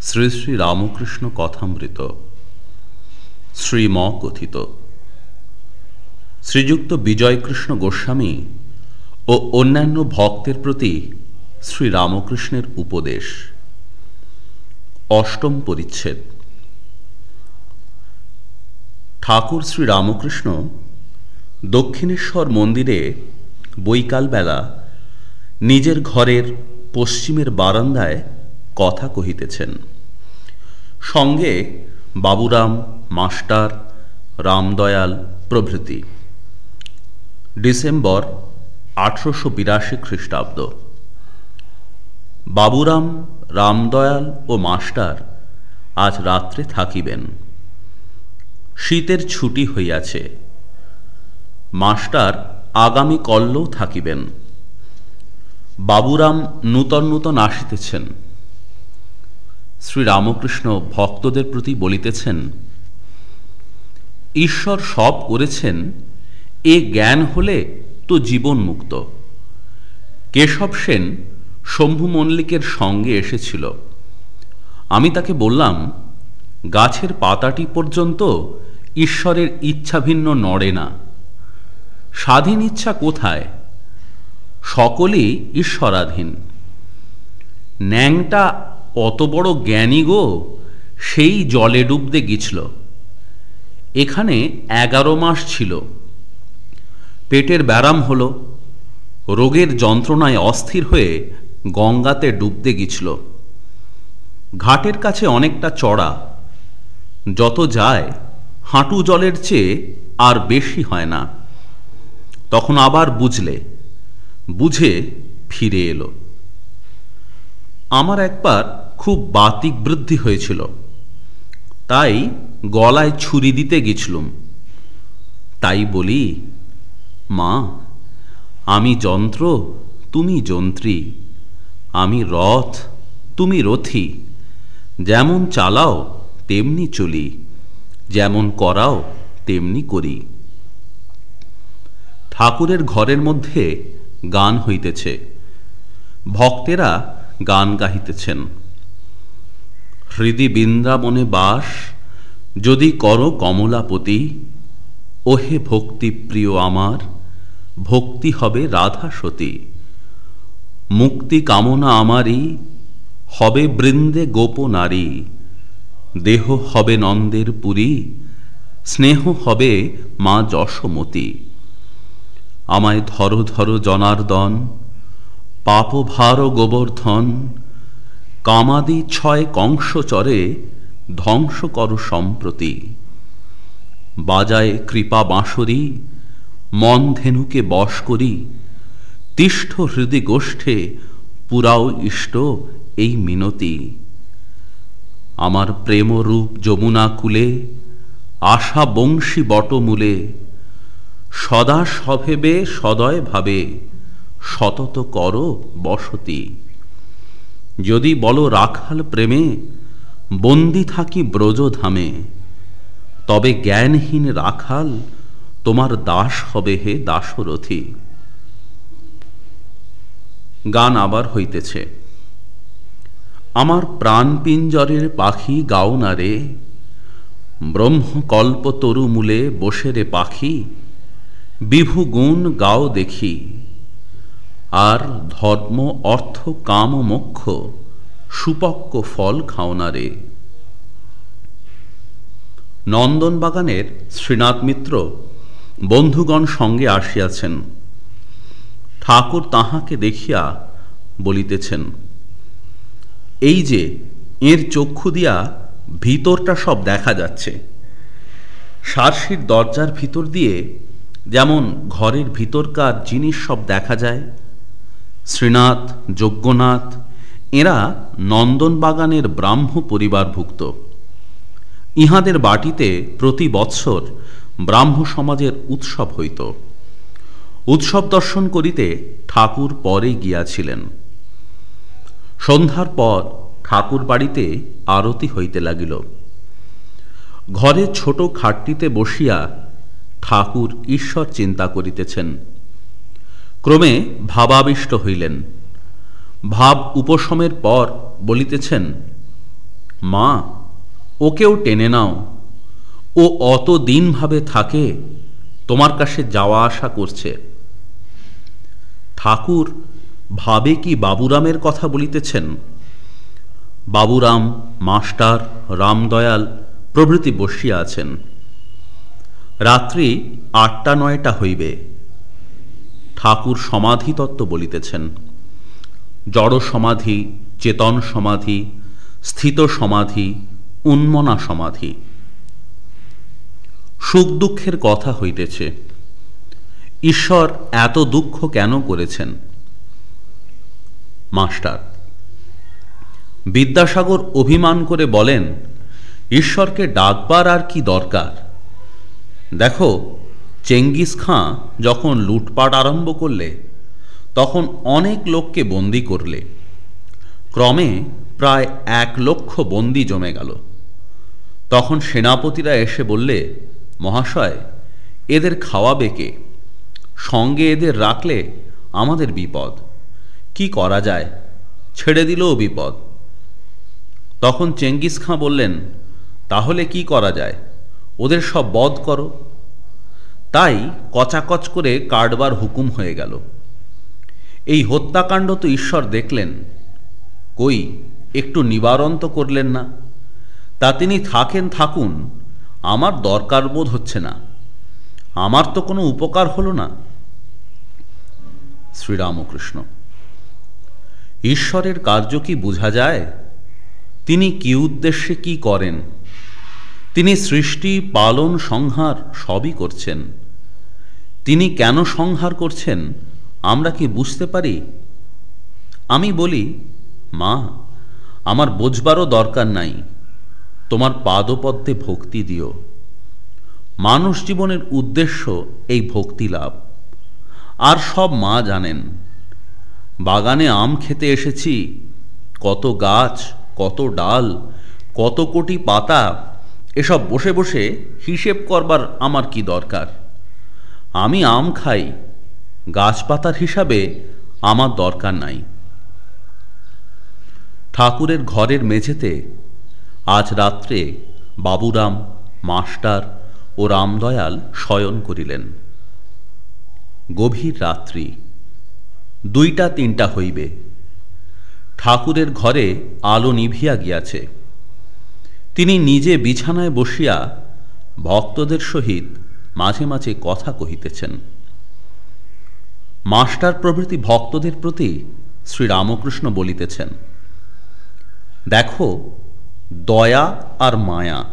শ্রী শ্রী রামকৃষ্ণ কথামৃত। শ্রীম কথিত শ্রীযুক্ত বিজয়কৃষ্ণ গোস্বামী ও অন্যান্য ভক্তের প্রতি শ্রী রামকৃষ্ণের উপদেশ। অষ্টম পরিচ্ছেদ। ঠাকুর শ্রী রামকৃষ্ণ দক্ষিণেশ্বর মন্দিরে বৈকালবেলা নিজের ঘরের পশ্চিমের বারান্দায় কথা কহিতেছেন। সঙ্গে বাবুরাম, মাস্টার, রামদয়াল প্রভৃতি। ডিসেম্বর আঠারোশো বিরাশি খ্রিস্টাব্দ। বাবুরাম, রামদয়াল ও মাস্টার আজ রাত্রে থাকিবেন। শীতের ছুটি হইয়াছে। মাস্টার আগামী কল্লও থাকিবেন। বাবুরাম নূতন নূতন আসিতেছেন। শ্রীরামকৃষ্ণ ভক্তদের প্রতি বলিতেছেন, ঈশ্বর সব করেছেন, এ জ্ঞান হলে তো জীবন মুক্ত। কেশব সেন শম্ভু মল্লিকের সঙ্গে এসেছিল। আমি তাকে বললাম, গাছের পাতাটি পর্যন্ত ঈশ্বরের ইচ্ছা ভিন্ন নড়ে না। স্বাধীন ইচ্ছা কোথায়? সকলেই ঈশ্বরাধীন। ন্যাংটা অত বড় জ্ঞানী গো! সেই জলে ডুবতে গিছল এখানে এগারো মাস ছিল। পেটের ব্যারাম হল। রোগের যন্ত্রণায় অস্থির হয়ে গঙ্গাতে ডুবতে গিছল ঘাটের কাছে অনেকটা চড়া। যত যায়, হাঁটু জলের চেয়ে আর বেশি হয় না। তখন আবার বুঝলে। বুঝে ফিরে এলো। আমার একবার খুব বাতিক বৃদ্ধি হয়েছিল। তাই গলায় ছুরি দিতে গেছিলুম। তাই বলি, মা, আমি যন্ত্র, তুমি যন্ত্রী। আমি রথ, তুমি রথি। যেমন চালাও, তেমনি চলি। যেমন করাও, তেমনি করি। ঠাকুরের ঘরের মধ্যে গান হইতেছে। ভক্তেরা গান গাহিতেছেন। হৃদি বৃন্দাবনে বাস, যদি কর কমলাপতি, ওহে ভক্তি প্রিয় আমার, ভক্তি হবে রাধা সতী মুক্তি কামনা আমারই, হবে বৃন্দে গোপ নারী। দেহ হবে নন্দের পুরী, স্নেহ হবে মা যশমতী। আমায় ধরো ধরো জনার্দন, পাপভার গোবর্ধন কামাদি ছয় কংস চরে, ধ্বংস কর সম্প্রতি। বাজায় কৃপা বাঁশরি, মন ধেনুকে বশ করি। তিষ্ঠ হৃদি গোষ্ঠে পুরাও ইষ্ট এই মিনতি। আমার প্রেমরূপ যমুনা কুলে, আশা বংশী বটমূলে সদা সভেবে সদয় ভাবে সতত কর বসতি। যদি বলো রাখাল প্রেমে, বন্দি থাকি ব্রজধামে তবে জ্ঞানহীন রাখাল তোমার দাস হবে হে দাসরথী। গান আবার হইতেছে। আমার প্রাণ পিঞ্জরের পাখি গাও না রে ব্রহ্মকল্প তরু মূলে বসে রে পাখি, বিভু গুণ গাও দেখি। আর ধর্ম, অর্থ, কাম মোক্ষ, সুপক্ক ফল খাওনা রে। নন্দনবাগানের শ্রীনাথ মিত্র বন্ধুগণ সঙ্গে আসিয়াছেন। ঠাকুর তাহাকে দেখিয়া বলিতেছেন, এই যে এর চক্ষু দিয়া ভিতরটা সব দেখা যাচ্ছে। সারসির দরজার ভিতর দিয়ে যেমন ঘরের ভিতরকার জিনিস সব দেখা যায় শ্রীনাথ, যজ্ঞনাথ, এরা নন্দনবাগানের ব্রাহ্ম পরিবারভুক্ত। ইহাদের বাটিতে প্রতি বৎসর ব্রাহ্ম সমাজের উৎসব হইত। উৎসব দর্শন করিতে ঠাকুর পরে গিয়াছিলেন। সন্ধ্যার পর ঠাকুর বাড়িতে আরতি হইতে লাগিল। ঘরে ছোট খাটটিতে বসিয়া ঠাকুর ঈশ্বর চিন্তা করিতেছেন। ক্রমে ভাবাবিষ্ট হইলেন। ভাব উপশমের পর বলিতেছেন, মা, ওকেও টেনে নাও। ও অত দিনভাবে থাকে, তোমার কাছে যাওয়া আসা করছে। ঠাকুর, ভাবে কি বাবুরামের কথা বলিতেছেন? বাবুরাম, মাস্টার, রামদয়াল প্রভৃতি বসিয়া আছেন। রাত্রি আটটা নয়টা হইবে। ঠাকুর সমাধি তত্ত্ব বলিতেছেন। জড় সমাধি, চেতন সমাধি, স্থিত সমাধি, উন্মনা সমাধি। সুখ দুঃখের কথা হইতেছে। ঈশ্বর এত দুঃখ কেন করেছেন? মাস্টার, বিদ্যাসাগর অভিমান করে বলেন, ঈশ্বরকে ডাকবার আর কি দরকার? দেখো চেঙ্গিস খাঁ যখন লুটপাট আরম্ভ করলে, তখন অনেক লোককে বন্দি করলে। ক্রমে প্রায় এক লক্ষ বন্দি জমে গেল। তখন সেনাপতিরা এসে বললে, মহাশয়, এদের খাওয়াবে কে? সঙ্গে এদের রাখলে আমাদের বিপদ। কি করা যায়? ছেড়ে দিলেও বিপদ। তখন চেঙ্গিস খাঁ বললেন, তাহলে কি করা যায়? ওদের সব বধ করো। তাই কচাকচ করে কাটবার হুকুম হয়ে গেল। এই হত্যাকাণ্ড তো ঈশ্বর দেখলেন। কই, একটু নিবারণ তো করলেন না? তা তিনি থাকেন, থাকুন, আমার দরকার বোধ হচ্ছে না। আমার তো কোনো উপকার হলো না। শ্রীরামকৃষ্ণ, ঈশ্বরের কার্য কি বোঝা যায়? তিনি কি উদ্দেশ্যে কি করেন? তিনি সৃষ্টি, পালন, সংহার সবই করছেন। তিনি কেন সংহার করছেন? আমরা কি বুঝতে পারি? আমি বলি, মা, আমার বোঝবারও দরকার নাই। তোমার পাদপদ্মে ভক্তি দিও। মানুষ জীবনের উদ্দেশ্য এই ভক্তি লাভ। আর সব মা জানেন। বাগানে আম খেতে এসেছি। কত গাছ, কত ডাল, কত কোটি পাতা, এসব বসে বসে হিসেব করবার আমার কি দরকার? আমি আম খাই। গাছপাতার হিসাবে আমার দরকার নাই। ঠাকুরের ঘরের মেঝেতে আজ রাত্রে বাবুরাম, মাস্টার ও রামদয়াল শয়ন করিলেন। গভীর রাত্রি, দুইটা, তিনটা হইবে। ঠাকুরের ঘরে আলো নিভিয়া গিয়াছে। তিনি নিজে বিছানায় বসিয়া ভক্তদের সহিত মাঝে মাঝে কথা কহিতেছেন। মাস্টার প্রভৃতি ভক্তদের প্রতি শ্রীরামকৃষ্ণ বলিতেছেন, দেখো, দয়া আর মায়া,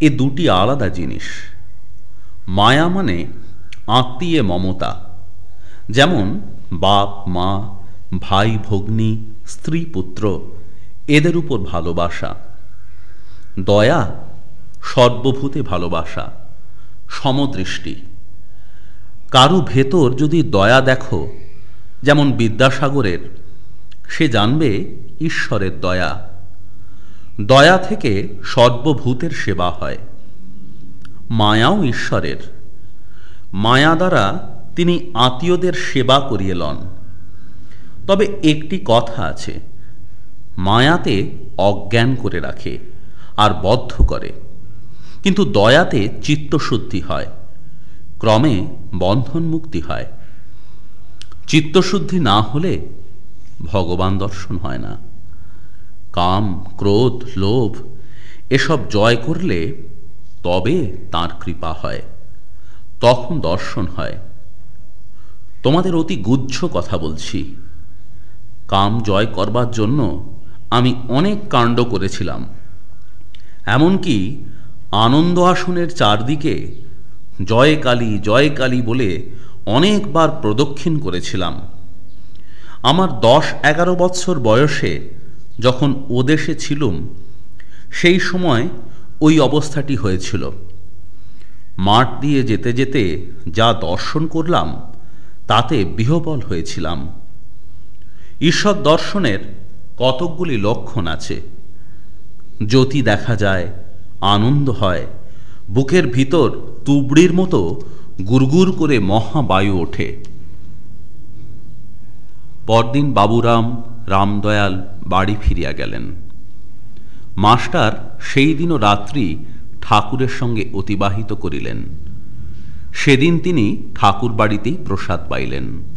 এ দুটি আলাদা জিনিস। মায়া মানে আত্মীয় মমতা, যেমন বাপ, মা, ভাই, ভগ্নী, স্ত্রী, পুত্র, এদের উপর ভালোবাসা। দয়া সর্বভূতে ভালোবাসা সমদৃষ্টি। কারু ভেতর যদি দয়া দেখো, যেমন বিদ্যাসাগরের, সে জানবে ঈশ্বরের দয়া। দয়া থেকে সর্বভূতের সেবা হয়। মায়াও ঈশ্বরের। মায়া দ্বারা তিনি আত্মীয়দের সেবা করিয়ে লন। তবে একটি কথা আছে, মায়াতে অজ্ঞান করে রাখে আর বদ্ধ করে। কিন্তু দয়াতে চিত্তশুদ্ধি হয়, ক্রমে বন্ধন মুক্তি হয়। চিত্তশুদ্ধি না হলে ভগবান দর্শন হয় না। কাম, ক্রোধ, লোভ, এসব জয় করলে তবে তার কৃপা হয়, তখন দর্শন হয়। তোমাদের অতি গুচ্ছ কথা বলছি। কাম জয় করবার জন্য আমি অনেক কাণ্ড করেছিলাম। এমনকি আনন্দ আসনের চারদিকে জয় কালী জয় কালী বলে অনেকবার প্রদক্ষিণ করেছিলাম। আমার দশ এগারো বৎসর বয়সে যখন ওদেশে ছিলুম, সেই সময় ওই অবস্থাটি হয়েছিল। মাঠ দিয়ে যেতে যেতে যা দর্শন করলাম, তাতে বিহবল হয়েছিলাম। ঈশ্বর দর্শনের কতকগুলি লক্ষণ আছে। জ্যোতি দেখা যায় আনন্দ হয়। বুকের ভিতর তুবড়ির মতো গুরগুর করে মহাবায়ু ওঠে। পরদিন বাবুরাম, রামদয়াল বাড়ি ফিরিয়া গেলেন। মাস্টার সেই দিনও রাত্রি ঠাকুরের সঙ্গে অতিবাহিত করিলেন। সেদিন তিনি ঠাকুর বাড়িতেই প্রসাদ পাইলেন।